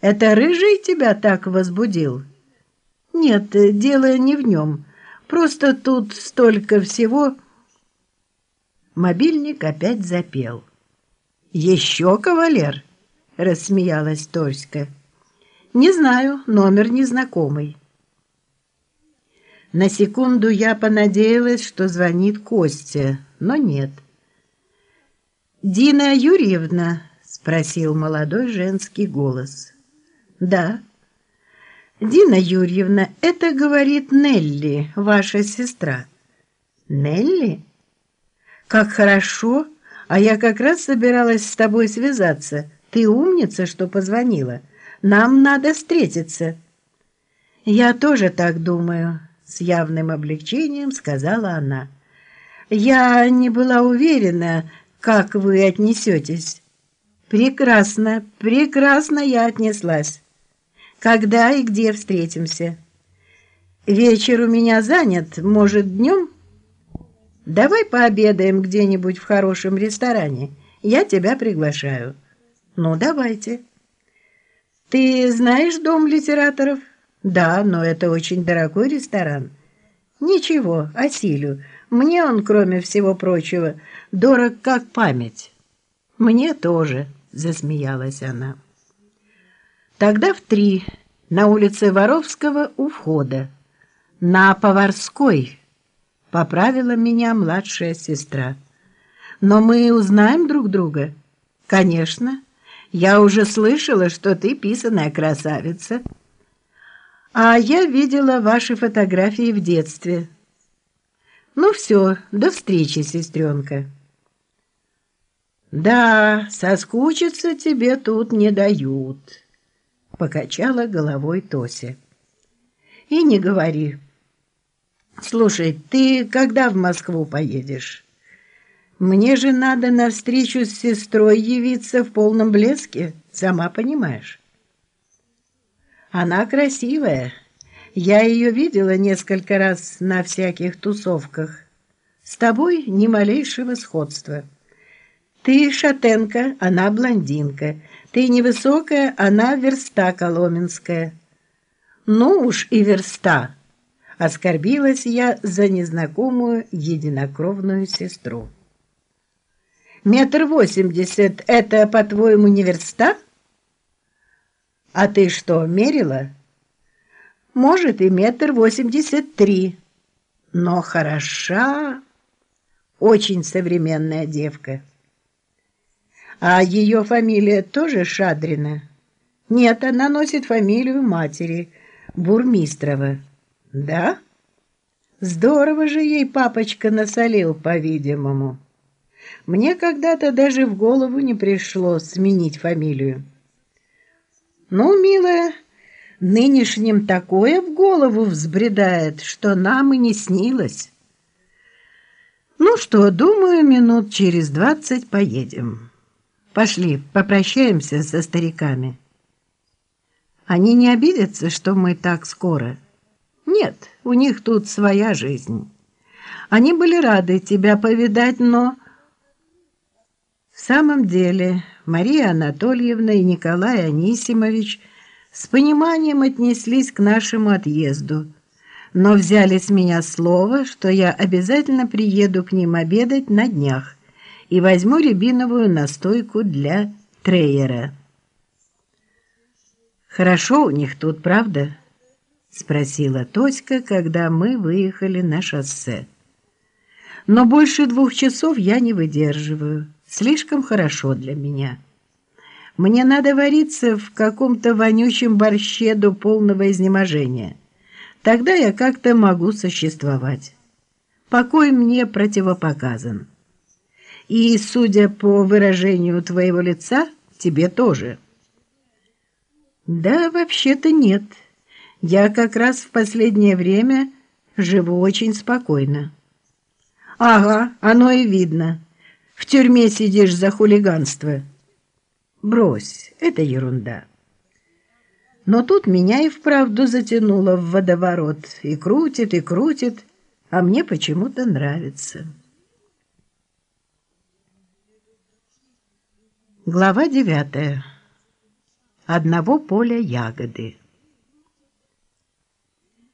Это рыжий тебя так возбудил? Нет, дело не в нем. Просто тут столько всего... Мобильник опять запел. «Еще кавалер?» — рассмеялась Тоська. «Не знаю, номер незнакомый». На секунду я понадеялась, что звонит Костя, но нет. «Дина Юрьевна?» — спросил молодой женский голос. «Да». «Дина Юрьевна, это, говорит Нелли, ваша сестра». «Нелли?» «Как хорошо! А я как раз собиралась с тобой связаться. Ты умница, что позвонила. Нам надо встретиться». «Я тоже так думаю», — с явным облегчением сказала она. «Я не была уверена, как вы отнесетесь». «Прекрасно, прекрасно я отнеслась. Когда и где встретимся?» «Вечер у меня занят, может, днем?» Давай пообедаем где-нибудь в хорошем ресторане. Я тебя приглашаю. Ну, давайте. Ты знаешь дом литераторов? Да, но это очень дорогой ресторан. Ничего, осилю. Мне он, кроме всего прочего, дорог как память. Мне тоже, засмеялась она. Тогда в три, на улице Воровского у входа. На Поварской, Поправила меня младшая сестра. Но мы узнаем друг друга? Конечно. Я уже слышала, что ты писаная красавица. А я видела ваши фотографии в детстве. Ну все, до встречи, сестренка. Да, соскучиться тебе тут не дают, покачала головой Тося. И не говори. Слушай, ты когда в Москву поедешь? Мне же надо на встречу с сестрой явиться в полном блеске, сама понимаешь. Она красивая. Я ее видела несколько раз на всяких тусовках. С тобой ни малейшего сходства. Ты шатенка, она блондинка. Ты невысокая, она верста коломенская. Ну уж и верста. Оскорбилась я за незнакомую единокровную сестру. «Метр восемьдесят — это, по-твоему, не верста?» «А ты что, мерила?» «Может, и метр восемьдесят три, но хороша, очень современная девка». «А ее фамилия тоже Шадрина?» «Нет, она носит фамилию матери, Бурмистрова». Да? Здорово же ей папочка насолил, по-видимому. Мне когда-то даже в голову не пришло сменить фамилию. Ну, милая, нынешним такое в голову взбредает, что нам и не снилось. Ну что, думаю, минут через двадцать поедем. Пошли, попрощаемся со стариками. Они не обидятся, что мы так скоро? Нет, у них тут своя жизнь. Они были рады тебя повидать, но... В самом деле Мария Анатольевна и Николай Анисимович с пониманием отнеслись к нашему отъезду, но взяли с меня слово, что я обязательно приеду к ним обедать на днях и возьму рябиновую настойку для Трейера. Хорошо у них тут, правда? — спросила Тоська, когда мы выехали на шоссе. «Но больше двух часов я не выдерживаю. Слишком хорошо для меня. Мне надо вариться в каком-то вонючем борще до полного изнеможения. Тогда я как-то могу существовать. Покой мне противопоказан. И, судя по выражению твоего лица, тебе тоже». «Да, вообще-то нет». Я как раз в последнее время живу очень спокойно. Ага, оно и видно. В тюрьме сидишь за хулиганство. Брось, это ерунда. Но тут меня и вправду затянуло в водоворот. И крутит, и крутит, а мне почему-то нравится. Глава девятая. одного поля ягоды.